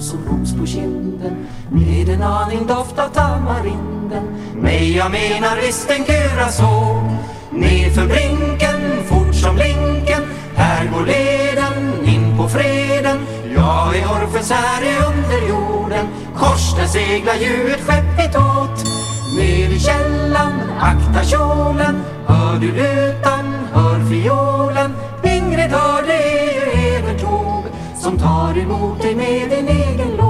som hos på kinden med en aning doft av tamarinden. Nej, jag menar visst en curacao. Nerför brinken, fort som linken. Här går leden in på freden. Jag är Orfeus här i underjorden. Kors där seglar ju ett skepp hitåt. Ner i källan, akta kjolen. Hör du lutan, hör fiolen. Ingrid hör det som tar emot dig med din egen låt.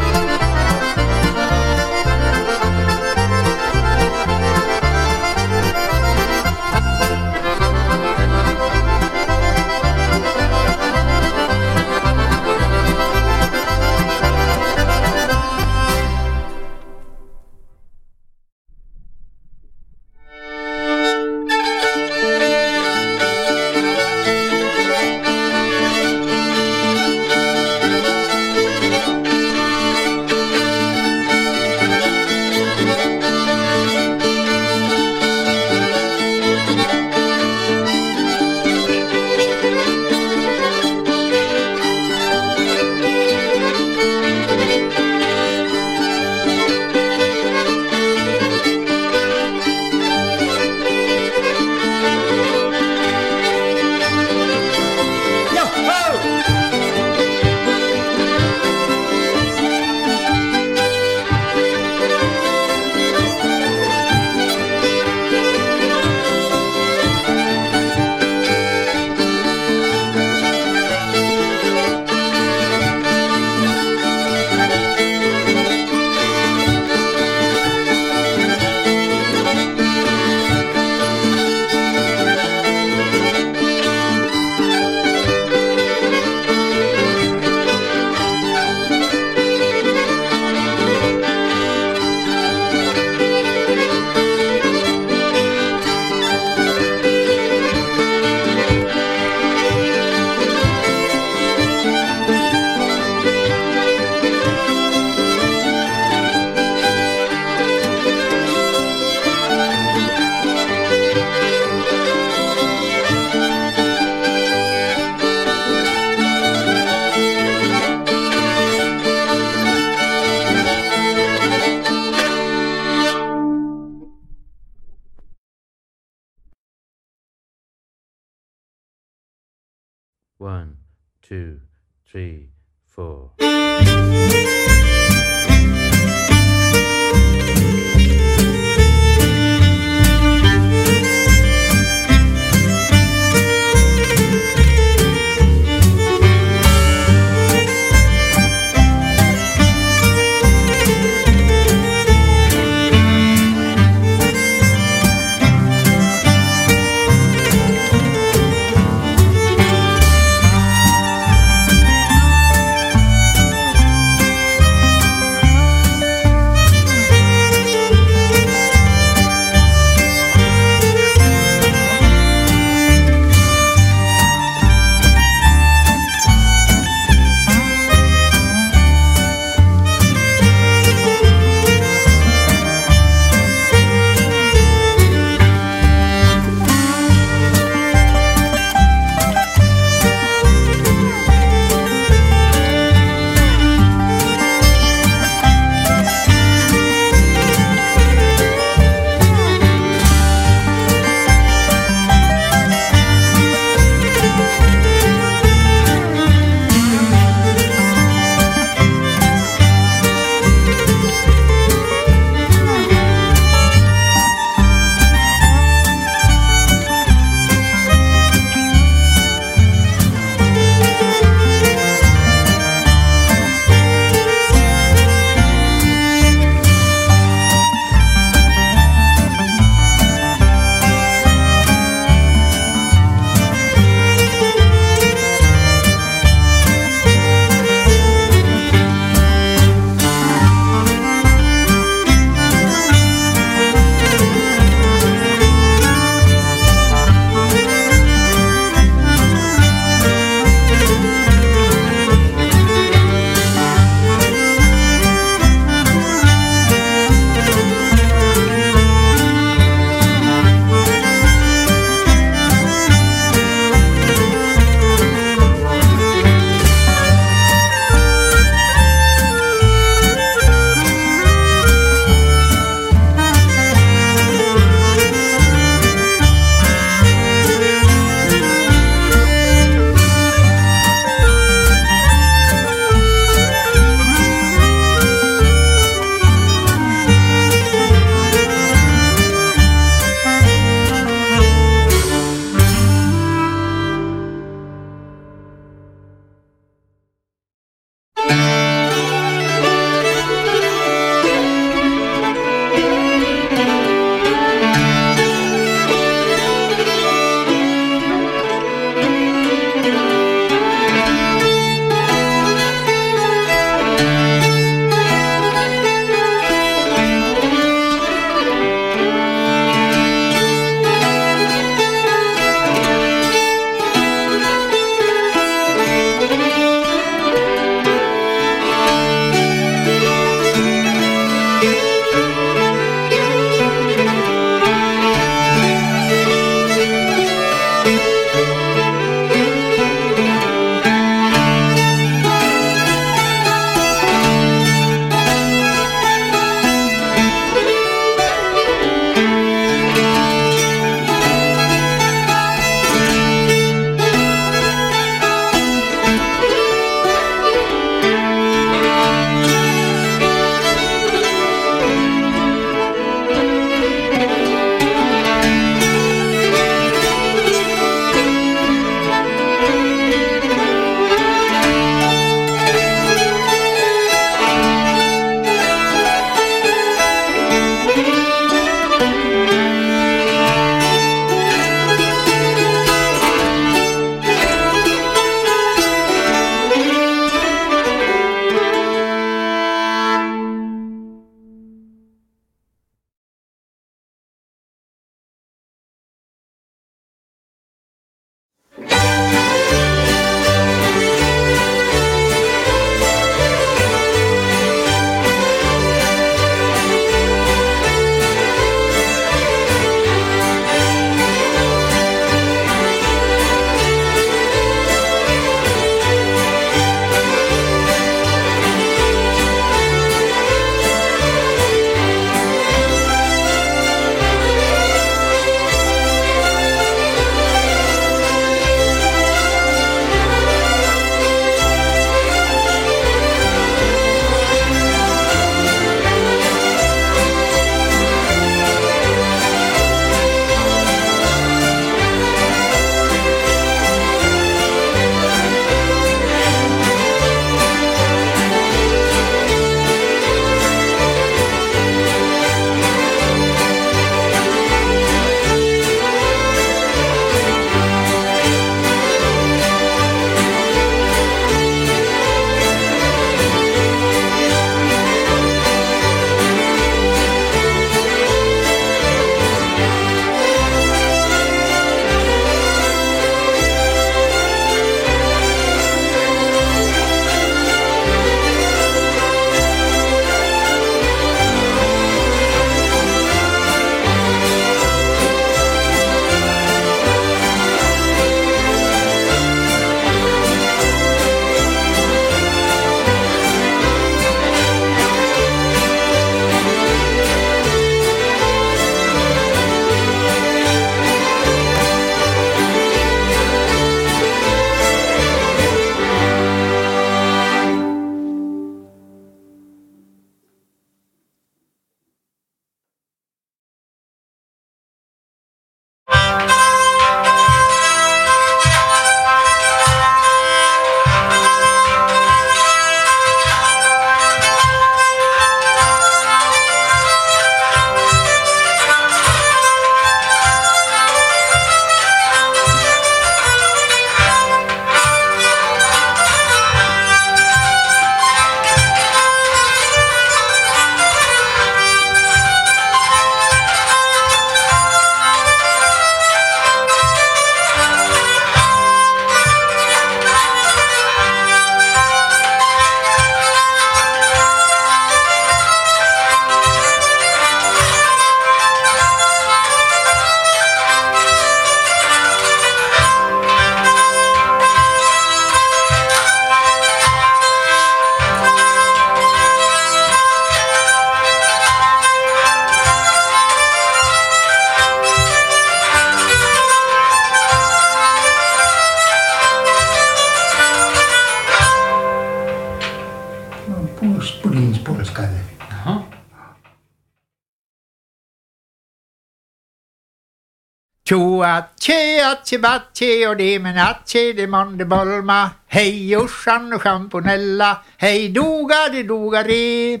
Atje, batje och det men atje, det månde bolma. Hej Jossan och Champonella, hej doga det doga det.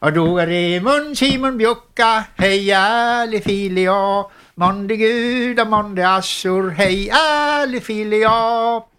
Och doga det mun Simon Bjocka, hej Ali filia. Månde Gud och månde Assur, hej Ali filia.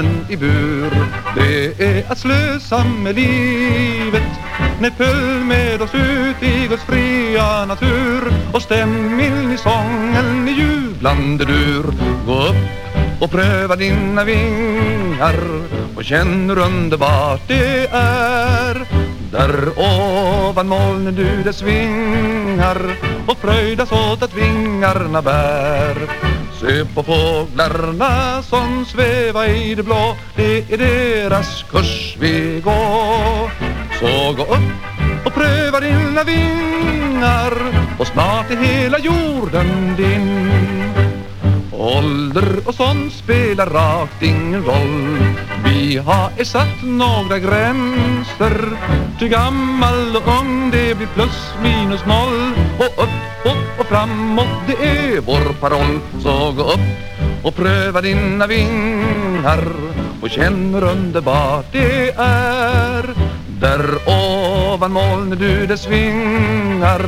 Björnen i bur. Det är att slösa med livet. Nej, följ med oss ut i Guds fria natur. Och stäm in i sången i jublande dur. Gå upp och pröva dina vingar. Och känn hur underbart det är. Där ovan molnen du dess vingar. Och fröjdas åt att vingarna bär. Se på fåglarna som sväva i det blå Det är deras kurs vi går. Så gå upp och pröva dina vingar Och snart är hela jorden din. Ålder och sånt spelar rakt ingen roll. Vi har ej satt några gränser Ty gammal och ung det blir plus minus noll. Och uppåt och framåt det är vår paroll. Så gå upp och pröva dina vingar Och känn hur underbart det är. Där ovan molnen du dess vingar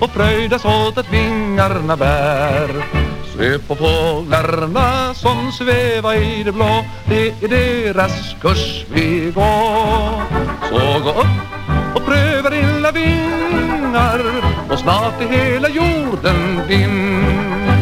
Och fröjdas åt att vingarna bär. Se på fåglarna som sväva i det blå Det är deras kurs vi går. Så gå upp och pröva dina vingar Och snart är hela jorden din.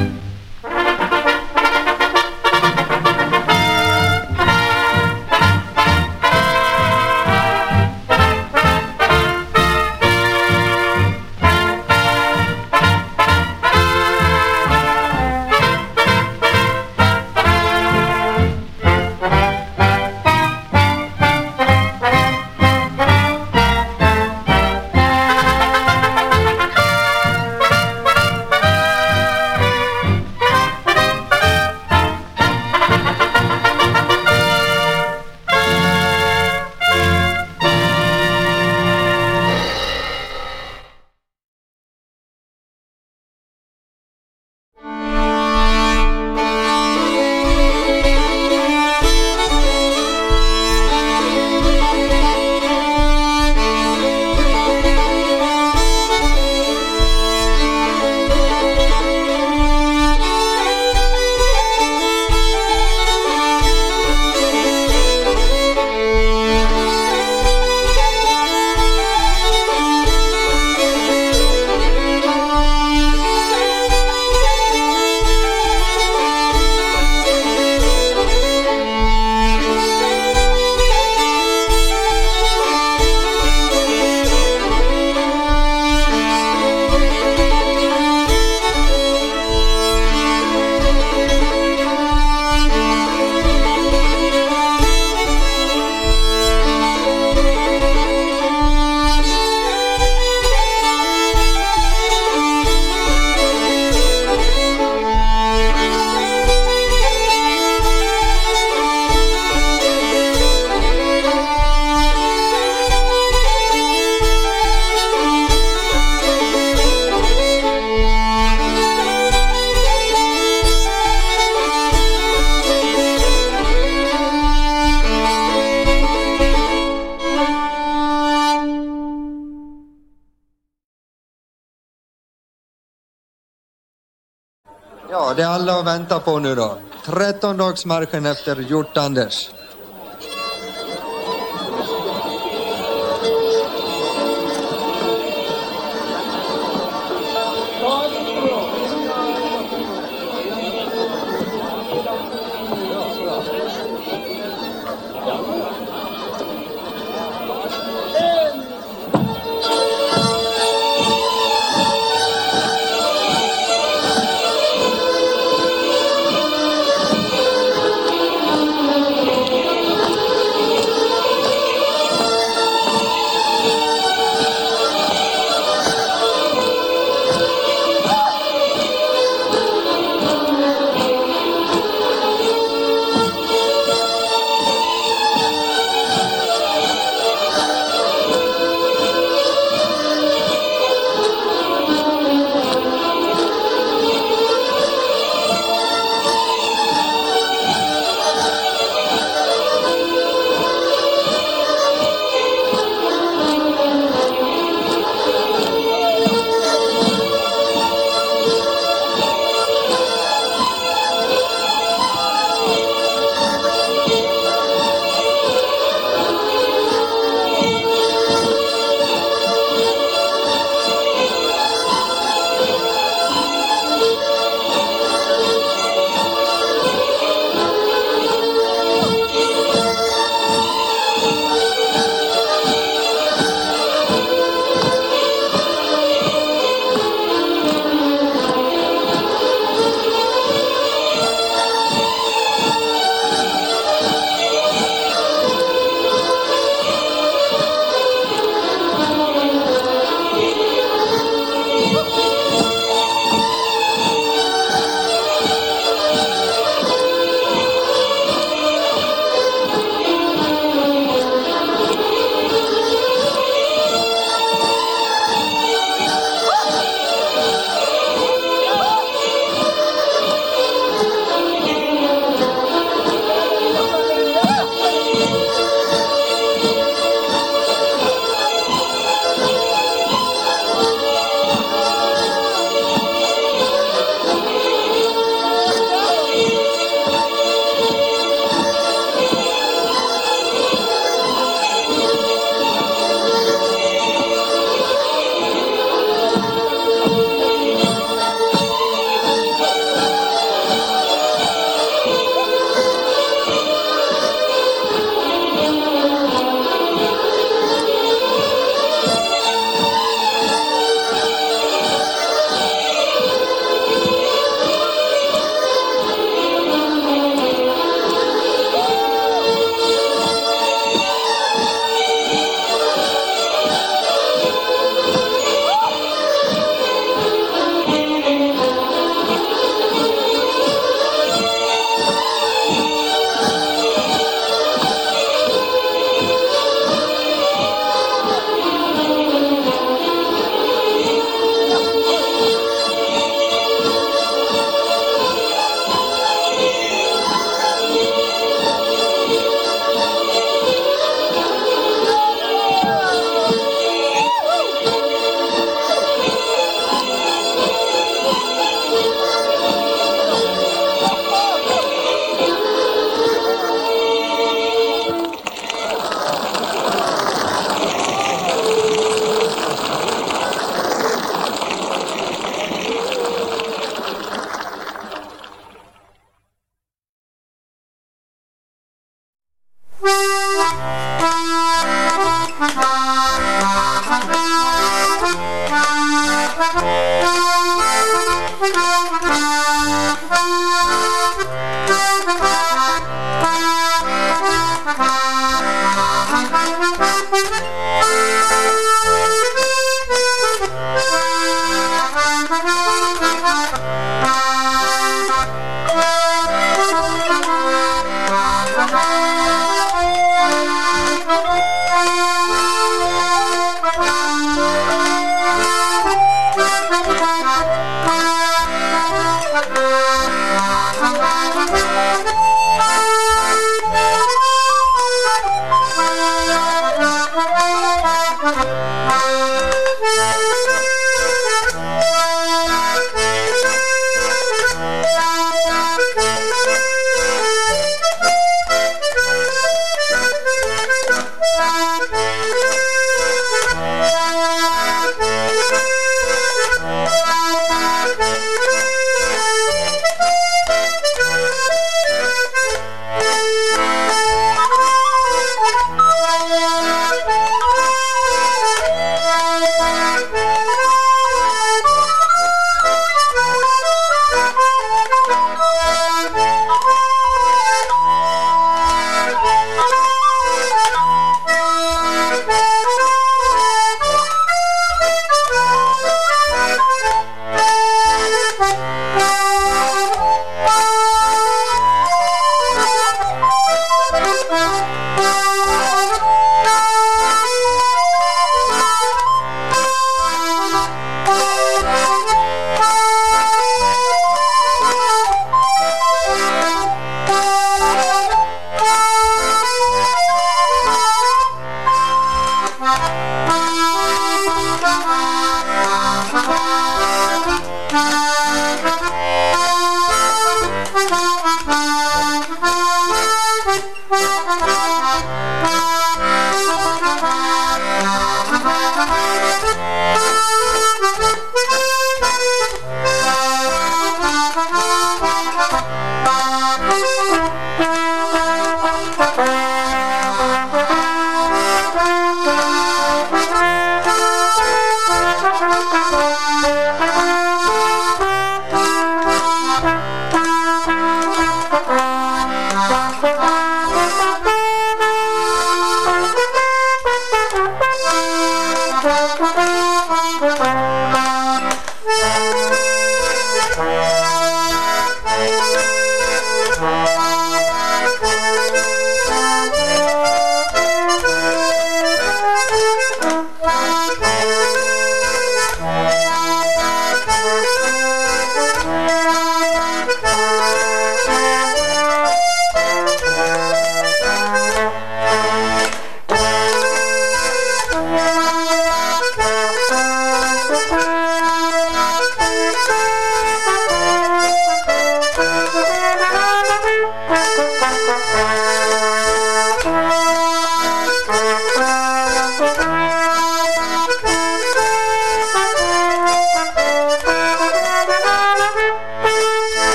Nu då. 13-dagsmarschen efter Hjort-Anders.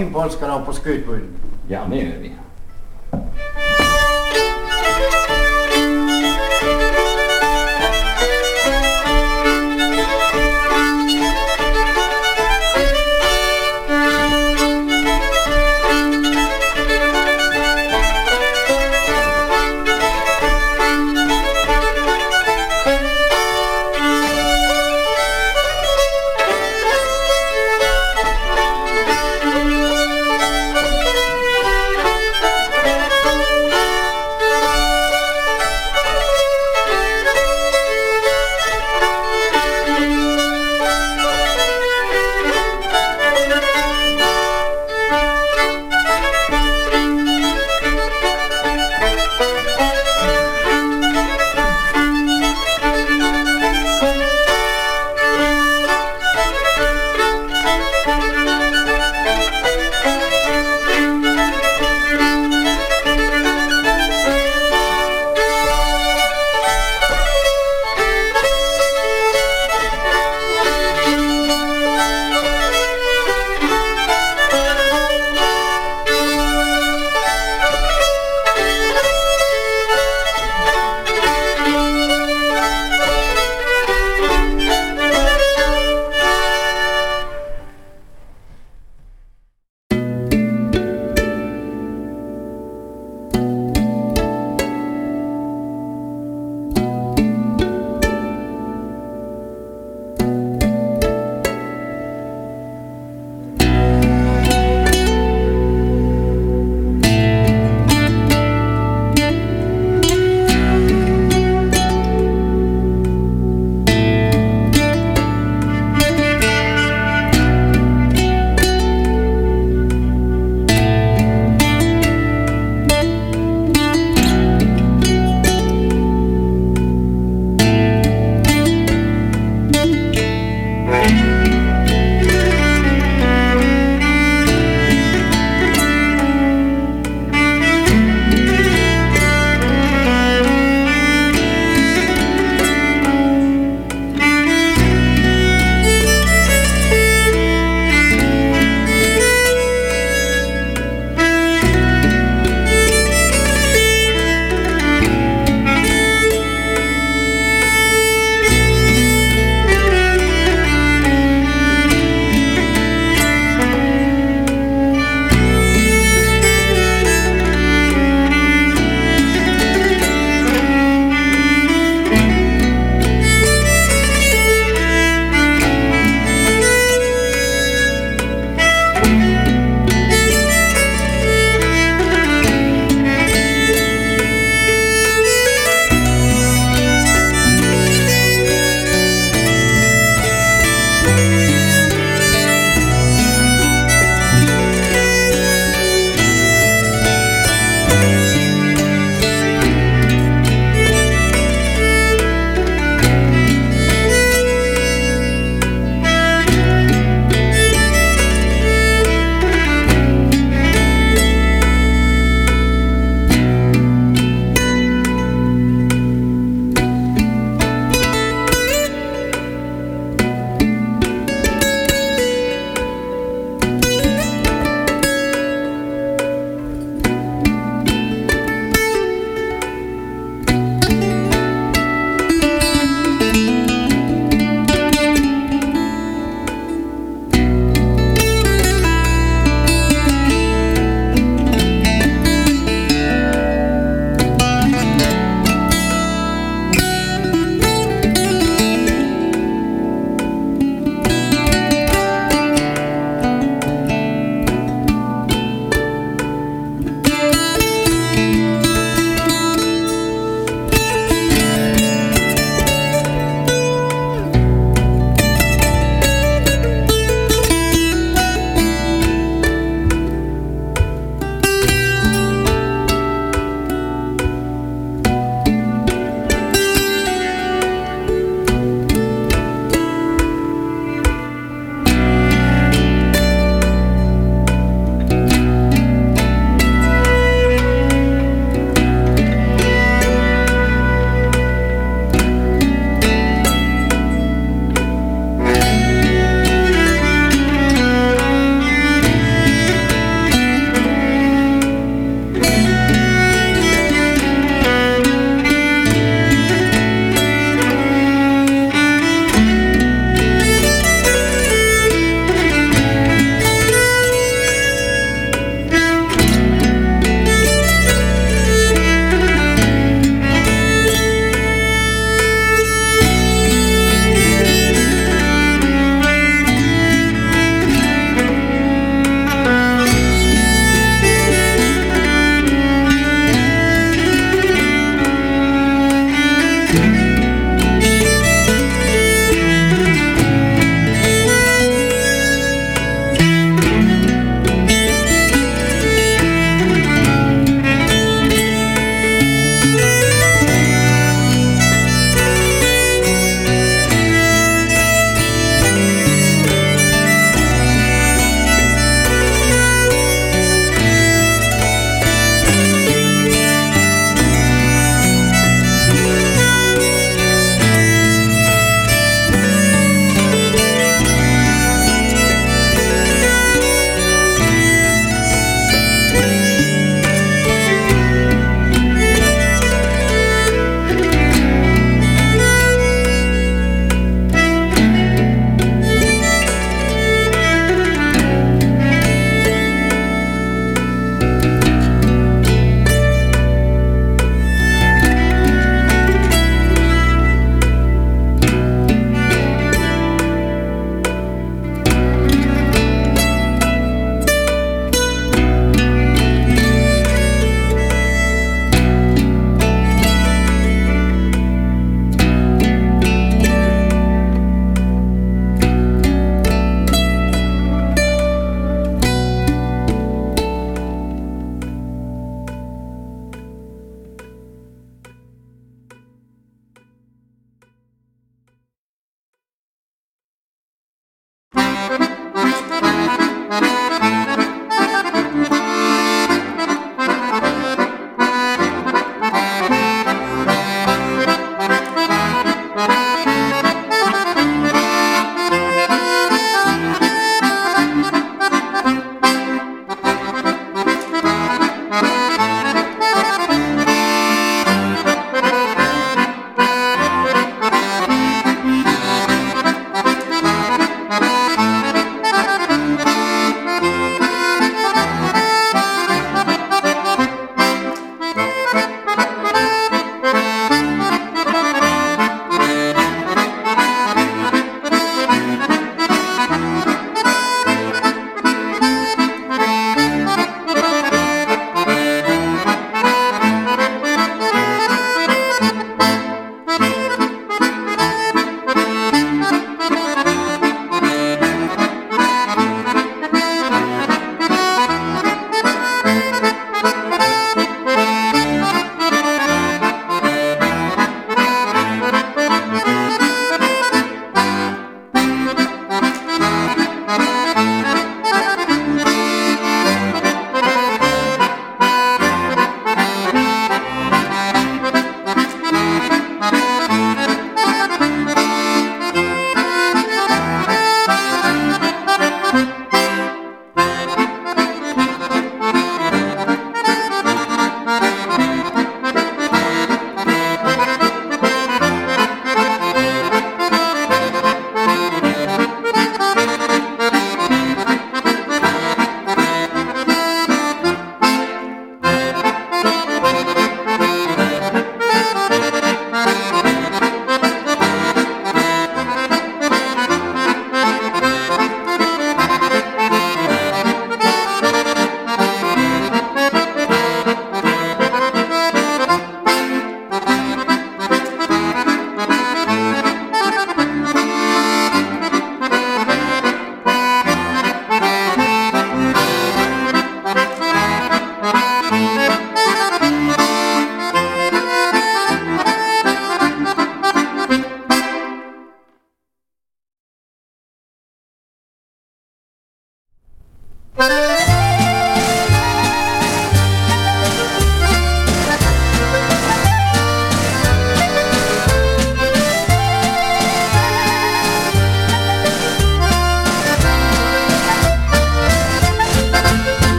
Ja, ska vi ta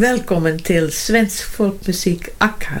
Welkom til Svensk folkmusik Akka.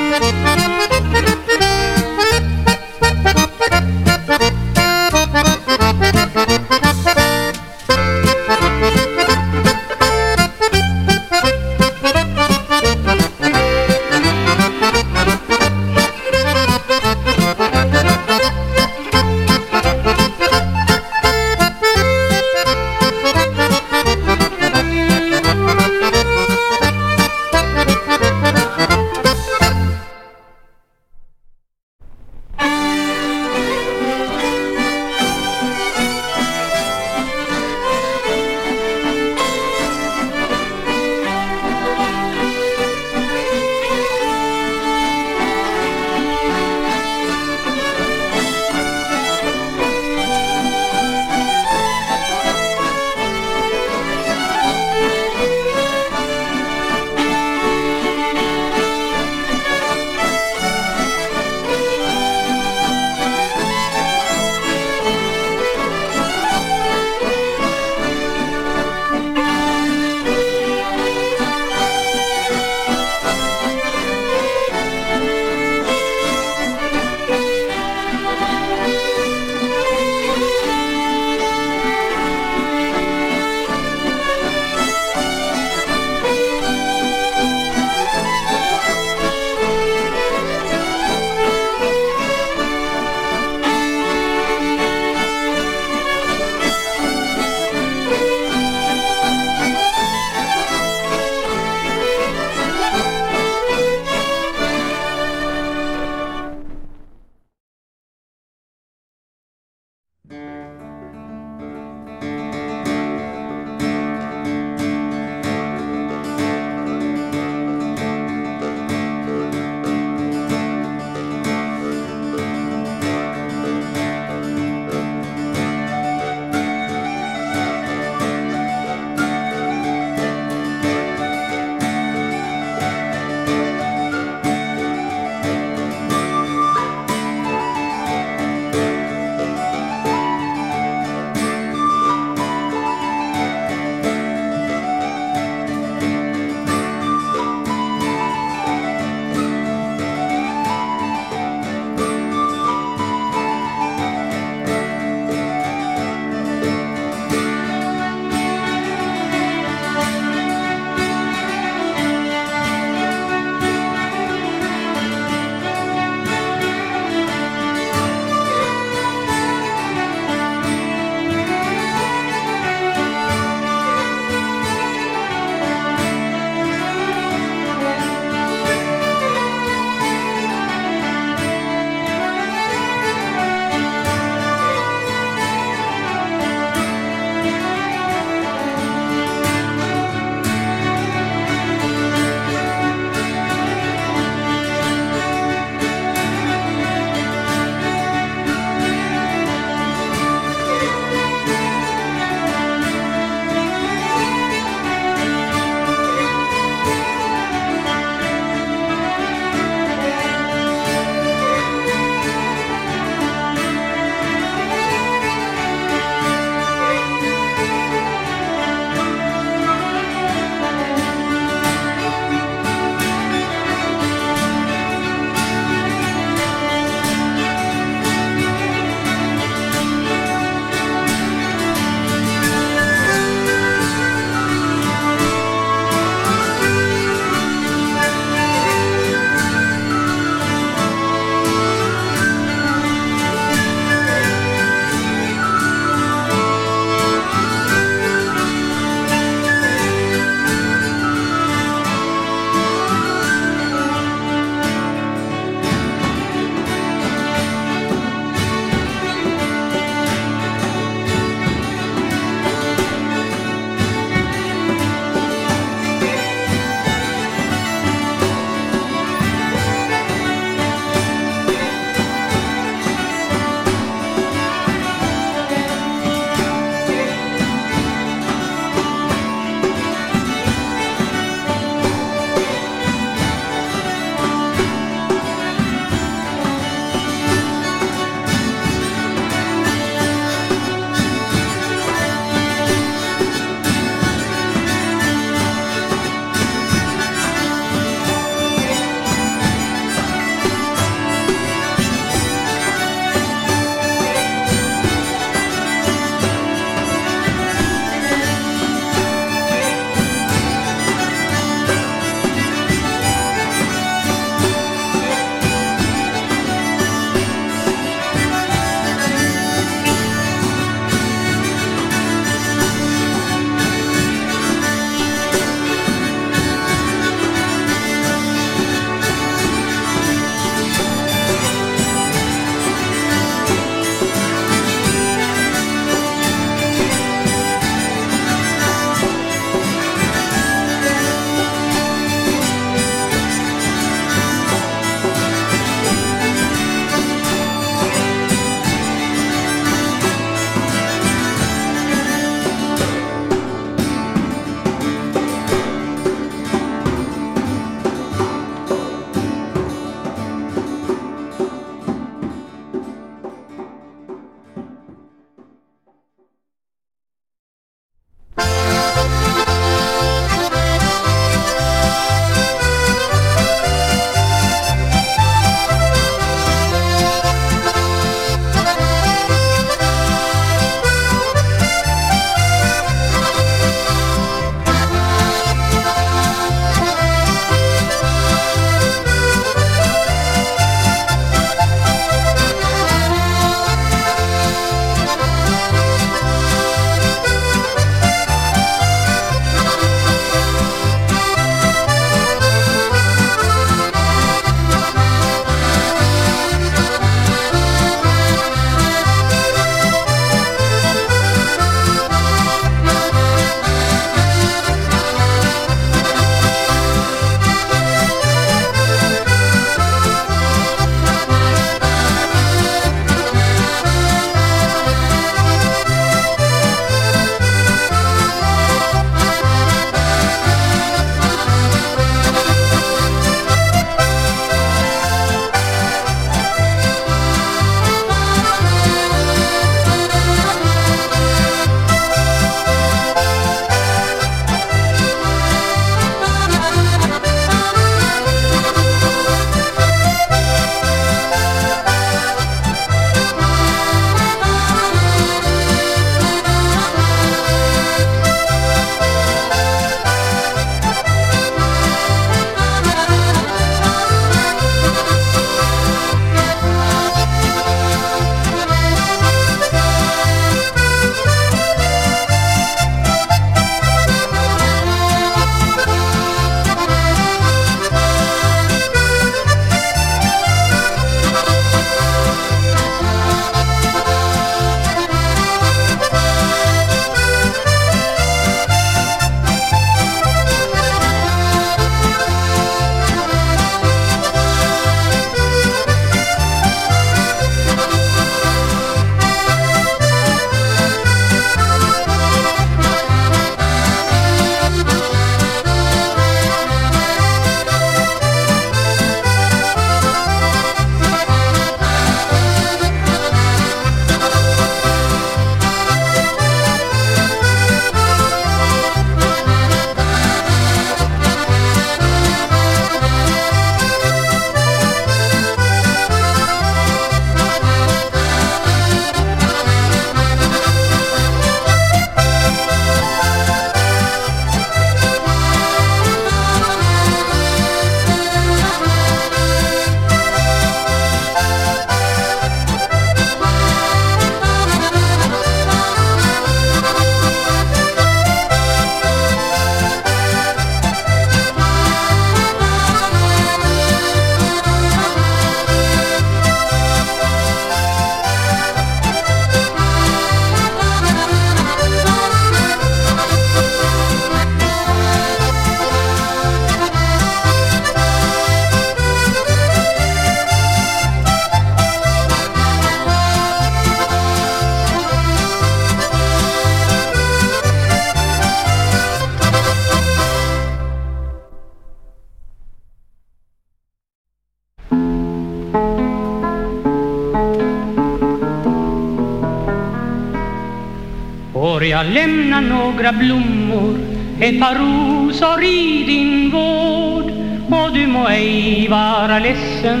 jag lämna några blommor, ett par rosor i din vård och du må ej vara ledsen,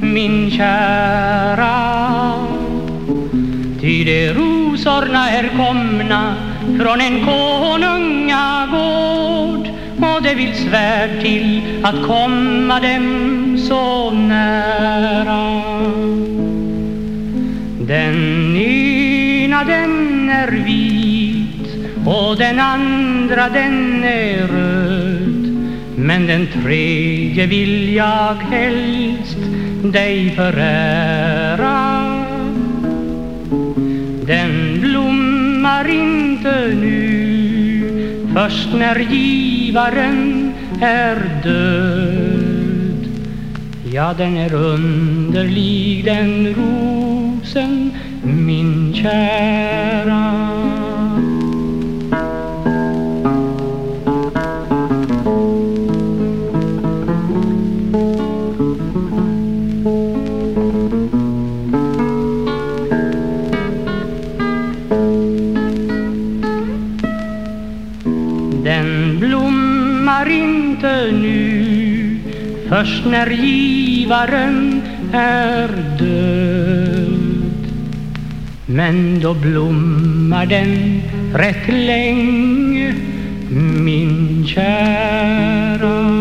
min kära. Ty de rosorna är komna från en konungagård och det vill svärd till att komma dem och den andra den är röd men den tredje vill jag helst dig förära. Den blommar inte nu först när givaren är död. Ja, den är underlig den rosen, min kära. Inte nu först när givaren är död. Men då blommar den rätt länge, min kära.